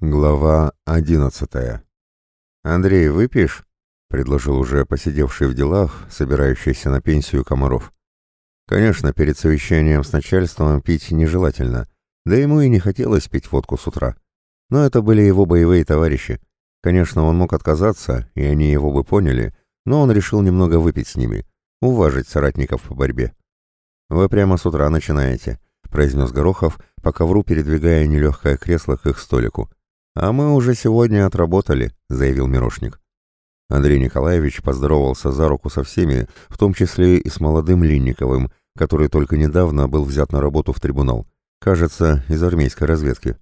Глава одиннадцатая. «Андрей, выпьешь?» — предложил уже посидевший в делах, собирающийся на пенсию Комаров. Конечно, перед совещанием с начальством пить нежелательно, да ему и не хотелось пить водку с утра. Но это были его боевые товарищи. Конечно, он мог отказаться, и они его бы поняли, но он решил немного выпить с ними, уважить соратников по борьбе. «Вы прямо с утра начинаете», — произнес Горохов, по ковру передвигая нелегкое кресло к их столику. «А мы уже сегодня отработали», — заявил Мирошник. Андрей Николаевич поздоровался за руку со всеми, в том числе и с молодым Линниковым, который только недавно был взят на работу в трибунал. Кажется, из армейской разведки.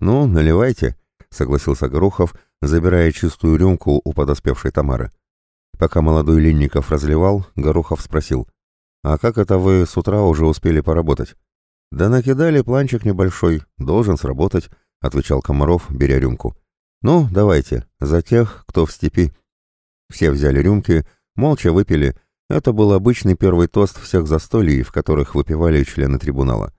«Ну, наливайте», — согласился Горохов, забирая чистую рюмку у подоспевшей Тамары. Пока молодой Линников разливал, Горохов спросил, «А как это вы с утра уже успели поработать?» «Да накидали планчик небольшой, должен сработать», — отвечал Комаров, беря рюмку. «Ну, давайте, за тех, кто в степи». Все взяли рюмки, молча выпили. Это был обычный первый тост всех застолий, в которых выпивали члены трибунала.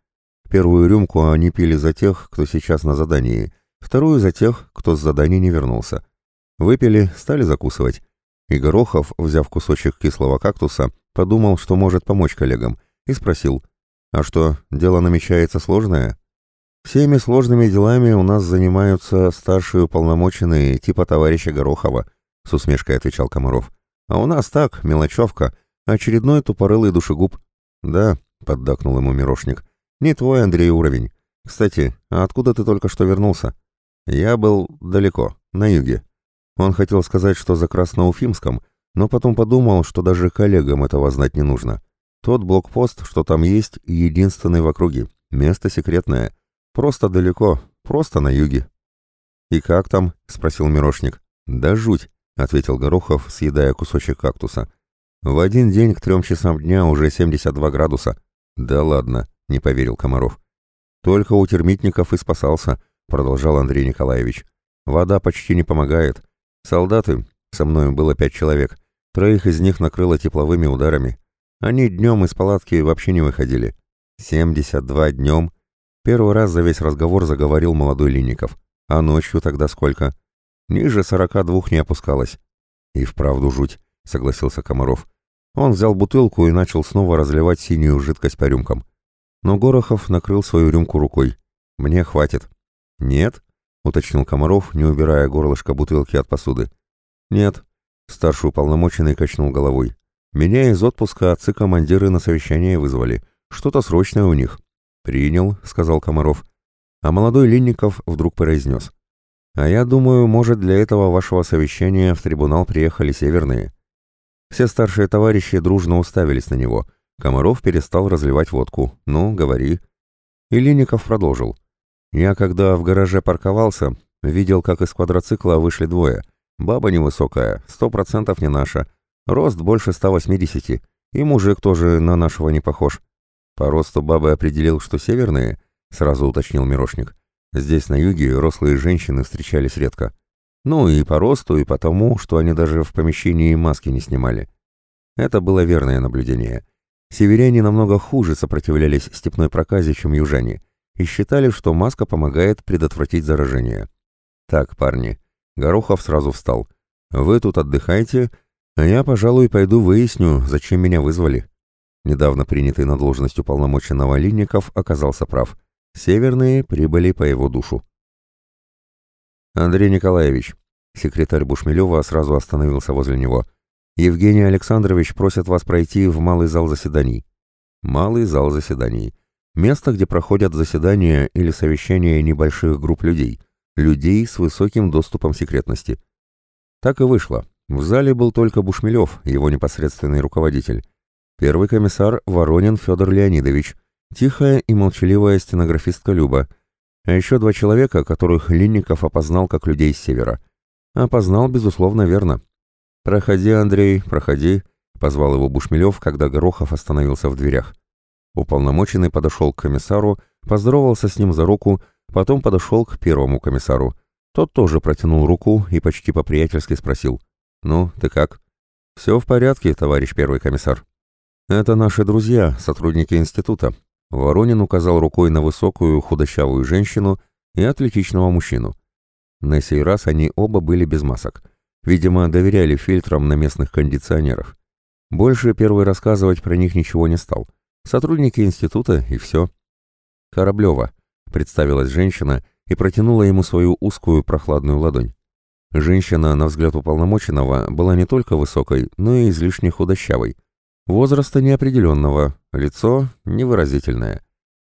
Первую рюмку они пили за тех, кто сейчас на задании, вторую за тех, кто с задания не вернулся. Выпили, стали закусывать. И Горохов, взяв кусочек кислого кактуса, подумал, что может помочь коллегам, и спросил, «А что, дело намечается сложное?» Всеми сложными делами у нас занимаются старшие уполномоченные типа товарища Горохова, с усмешкой отвечал Комаров. А у нас так, мелочевка, очередной тупорылый душегуб. Да, поддакнул ему Мирошник. Не твой, Андрей, уровень. Кстати, а откуда ты только что вернулся? Я был далеко, на юге. Он хотел сказать, что за Красноуфимском, но потом подумал, что даже коллегам этого знать не нужно. Тот блокпост, что там есть, единственный в округе. Место секретное. Просто далеко, просто на юге. «И как там?» — спросил Мирошник. «Да жуть», — ответил Горохов, съедая кусочек кактуса. «В один день к трем часам дня уже 72 градуса». «Да ладно», — не поверил Комаров. «Только у термитников и спасался», — продолжал Андрей Николаевич. «Вода почти не помогает. Солдаты, со мной было пять человек, троих из них накрыло тепловыми ударами. Они днем из палатки вообще не выходили. 72 днем Первый раз за весь разговор заговорил молодой Линников. А ночью тогда сколько? Ниже сорока двух не опускалось. И вправду жуть, согласился Комаров. Он взял бутылку и начал снова разливать синюю жидкость по рюмкам. Но Горохов накрыл свою рюмку рукой. «Мне хватит». «Нет?» — уточнил Комаров, не убирая горлышко бутылки от посуды. «Нет». Старший уполномоченный качнул головой. «Меня из отпуска отцы-командиры на совещание вызвали. Что-то срочное у них. «Принял», — сказал Комаров. А молодой Линников вдруг произнес. «А я думаю, может, для этого вашего совещания в трибунал приехали северные». Все старшие товарищи дружно уставились на него. Комаров перестал разливать водку. «Ну, говори». И Линников продолжил. «Я, когда в гараже парковался, видел, как из квадроцикла вышли двое. Баба невысокая, сто процентов не наша. Рост больше 180, и мужик тоже на нашего не похож. По росту бабы определил, что северные, сразу уточнил Мирошник. Здесь на юге рослые женщины встречались редко. Ну и по росту, и потому, что они даже в помещении маски не снимали. Это было верное наблюдение. Северяне намного хуже сопротивлялись степной проказе, чем южане, и считали, что маска помогает предотвратить заражение. «Так, парни», — Горохов сразу встал, — «вы тут отдыхайте, а я, пожалуй, пойду выясню, зачем меня вызвали». Недавно принятый на должность уполномоченного Линников оказался прав. Северные прибыли по его душу. Андрей Николаевич, секретарь Бушмелева сразу остановился возле него. Евгений Александрович просит вас пройти в малый зал заседаний. Малый зал заседаний. Место, где проходят заседания или совещания небольших групп людей. Людей с высоким доступом секретности. Так и вышло. В зале был только Бушмелев, его непосредственный руководитель. Первый комиссар Воронин Федор Леонидович, тихая и молчаливая стенографистка Люба, а еще два человека, которых Линников опознал как людей с севера. Опознал, безусловно, верно. «Проходи, Андрей, проходи», — позвал его Бушмелев, когда Горохов остановился в дверях. Уполномоченный подошел к комиссару, поздоровался с ним за руку, потом подошел к первому комиссару. Тот тоже протянул руку и почти по-приятельски спросил. «Ну, ты как?» «Все в порядке, товарищ первый комиссар». «Это наши друзья, сотрудники института». Воронин указал рукой на высокую худощавую женщину и атлетичного мужчину. На сей раз они оба были без масок. Видимо, доверяли фильтрам на местных кондиционерах. Больше первый рассказывать про них ничего не стал. Сотрудники института и все. «Кораблева», — представилась женщина и протянула ему свою узкую прохладную ладонь. Женщина, на взгляд уполномоченного, была не только высокой, но и излишне худощавой. Возраста неопределенного, лицо невыразительное.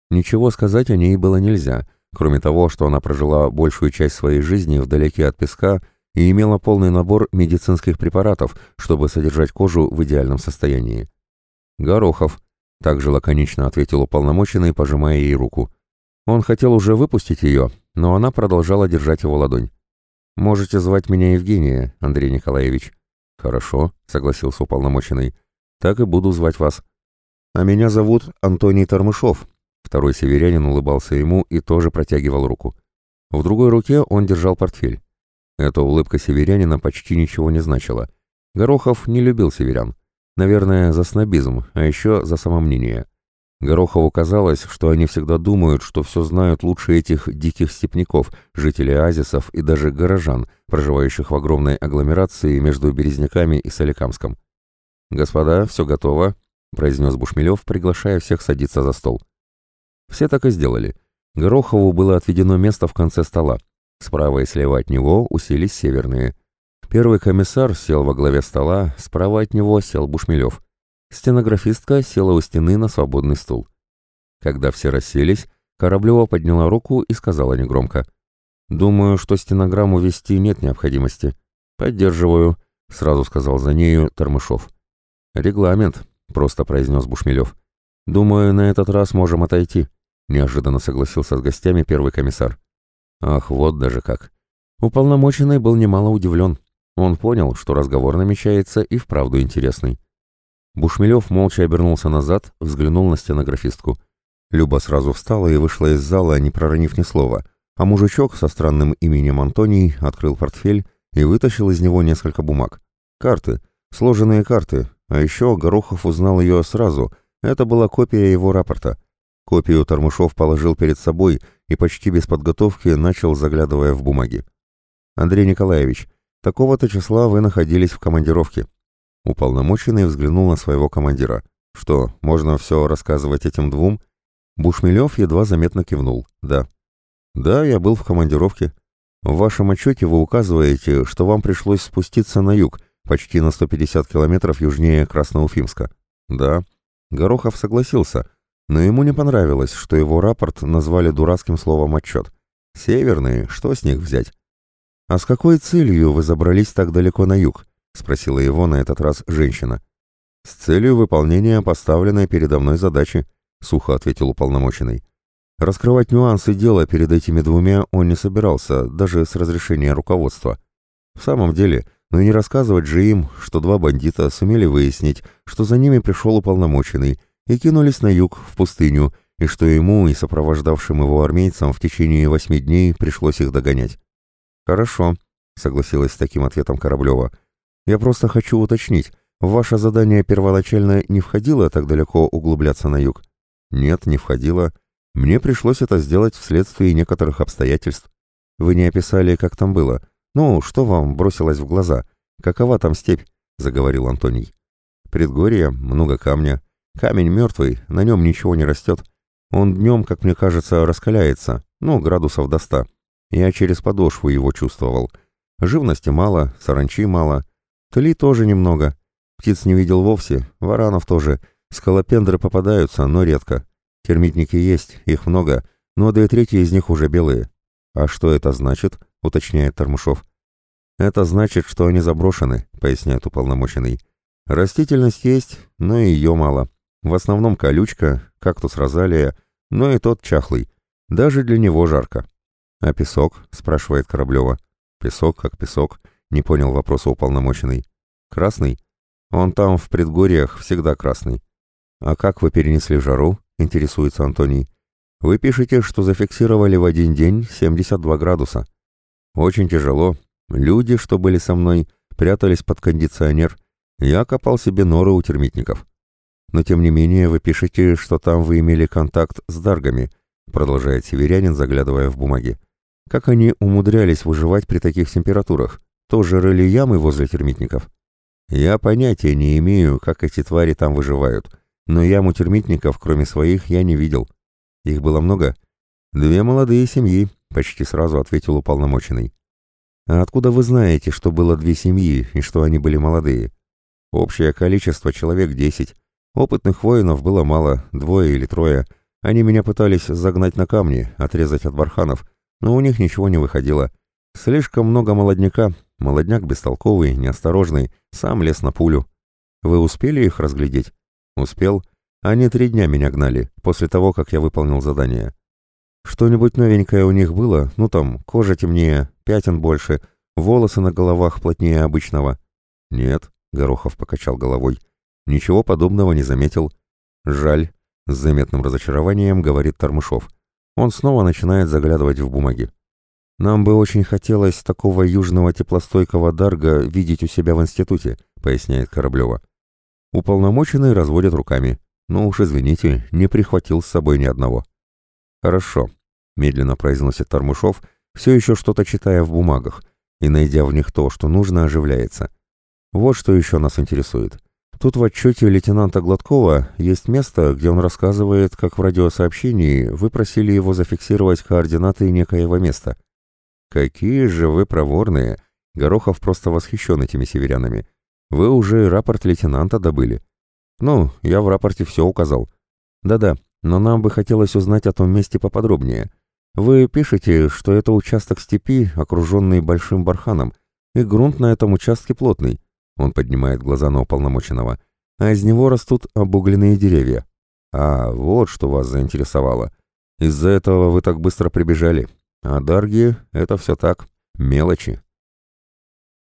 Ничего сказать о ней было нельзя, кроме того, что она прожила большую часть своей жизни вдалеке от песка и имела полный набор медицинских препаратов, чтобы содержать кожу в идеальном состоянии. «Горохов», — также лаконично ответил уполномоченный, пожимая ей руку. Он хотел уже выпустить ее, но она продолжала держать его ладонь. «Можете звать меня Евгения, Андрей Николаевич». «Хорошо», — согласился уполномоченный. «Так и буду звать вас». «А меня зовут Антоний Тормышов». Второй северянин улыбался ему и тоже протягивал руку. В другой руке он держал портфель. Эта улыбка северянина почти ничего не значила. Горохов не любил северян. Наверное, за снобизм, а еще за самомнение. Горохову казалось, что они всегда думают, что все знают лучше этих диких степняков, жителей оазисов и даже горожан, проживающих в огромной агломерации между Березняками и Соликамском. «Господа, все готово», — произнес Бушмелев, приглашая всех садиться за стол. Все так и сделали. Горохову было отведено место в конце стола. Справа и слева от него уселись северные. Первый комиссар сел во главе стола, справа от него сел Бушмелев. Стенографистка села у стены на свободный стул. Когда все расселись, Кораблева подняла руку и сказала негромко. «Думаю, что стенограмму вести нет необходимости». «Поддерживаю», — сразу сказал за нею Тормышов. «Регламент», — просто произнес Бушмелев. «Думаю, на этот раз можем отойти», — неожиданно согласился с гостями первый комиссар. Ах, вот даже как. Уполномоченный был немало удивлен. Он понял, что разговор намечается и вправду интересный. Бушмелев молча обернулся назад, взглянул на стенографистку. Люба сразу встала и вышла из зала, не проронив ни слова, а мужичок со странным именем Антоний открыл портфель и вытащил из него несколько бумаг. Карты, сложенные карты, а еще Горохов узнал ее сразу, это была копия его рапорта. Копию Тормышов положил перед собой и почти без подготовки начал, заглядывая в бумаги. «Андрей Николаевич, такого-то числа вы находились в командировке. Уполномоченный взглянул на своего командира. «Что, можно все рассказывать этим двум?» Бушмелев едва заметно кивнул. «Да». «Да, я был в командировке. В вашем отчете вы указываете, что вам пришлось спуститься на юг, почти на 150 километров южнее Красноуфимска». «Да». Горохов согласился, но ему не понравилось, что его рапорт назвали дурацким словом «отчет». «Северные, что с них взять?» «А с какой целью вы забрались так далеко на юг?» — спросила его на этот раз женщина. «С целью выполнения поставленной передо мной задачи», — сухо ответил уполномоченный. Раскрывать нюансы дела перед этими двумя он не собирался, даже с разрешения руководства. В самом деле, ну и не рассказывать же им, что два бандита сумели выяснить, что за ними пришел уполномоченный, и кинулись на юг, в пустыню, и что ему и сопровождавшим его армейцам в течение восьми дней пришлось их догонять. «Хорошо», — согласилась с таким ответом Кораблева, — я просто хочу уточнить, ваше задание первоначально не входило так далеко углубляться на юг? Нет, не входило. Мне пришлось это сделать вследствие некоторых обстоятельств. Вы не описали, как там было. Ну, что вам бросилось в глаза? Какова там степь? Заговорил Антоний. Предгорье, много камня. Камень мертвый, на нем ничего не растет. Он днем, как мне кажется, раскаляется, ну, градусов до ста. Я через подошву его чувствовал. Живности мало, саранчи мало. Тли тоже немного. Птиц не видел вовсе, варанов тоже. Скалопендры попадаются, но редко. Термитники есть, их много, но две трети из них уже белые. А что это значит? уточняет Тормушов. Это значит, что они заброшены, поясняет уполномоченный. Растительность есть, но ее мало. В основном колючка, кактус розалия, но и тот чахлый. Даже для него жарко. А песок? спрашивает Кораблева. Песок как песок. Не понял вопроса уполномоченный. Красный? Он там, в предгорьях, всегда красный. А как вы перенесли жару? Интересуется Антоний. Вы пишете, что зафиксировали в один день 72 градуса. Очень тяжело. Люди, что были со мной, прятались под кондиционер. Я копал себе норы у термитников. Но тем не менее вы пишете, что там вы имели контакт с даргами, продолжает северянин, заглядывая в бумаги. Как они умудрялись выживать при таких температурах? Тоже рыли ямы возле термитников? Я понятия не имею, как эти твари там выживают, но яму термитников, кроме своих, я не видел. Их было много? Две молодые семьи, почти сразу ответил уполномоченный. А откуда вы знаете, что было две семьи и что они были молодые? Общее количество человек десять. Опытных воинов было мало, двое или трое. Они меня пытались загнать на камни, отрезать от барханов, но у них ничего не выходило. Слишком много молодняка, молодняк бестолковый, неосторожный, сам лез на пулю. Вы успели их разглядеть? Успел. Они три дня меня гнали, после того, как я выполнил задание. Что-нибудь новенькое у них было? Ну там, кожа темнее, пятен больше, волосы на головах плотнее обычного. Нет, Горохов покачал головой. Ничего подобного не заметил. Жаль, с заметным разочарованием говорит Тормышов. Он снова начинает заглядывать в бумаги. Нам бы очень хотелось такого южного теплостойкого дарга видеть у себя в институте, поясняет Кораблева. Уполномоченный разводит руками. Ну уж извините, не прихватил с собой ни одного. Хорошо, медленно произносит Тормышов, все еще что-то читая в бумагах, и, найдя в них то, что нужно, оживляется. Вот что еще нас интересует. Тут в отчете лейтенанта Гладкова есть место, где он рассказывает, как в радиосообщении вы просили его зафиксировать координаты некоего места. Какие же вы проворные! Горохов просто восхищен этими северянами. Вы уже рапорт лейтенанта добыли. Ну, я в рапорте все указал. Да-да, но нам бы хотелось узнать о том месте поподробнее. Вы пишете, что это участок степи, окруженный большим барханом, и грунт на этом участке плотный. Он поднимает глаза на уполномоченного. А из него растут обугленные деревья. А, вот что вас заинтересовало. Из-за этого вы так быстро прибежали. А дарги — это все так, мелочи.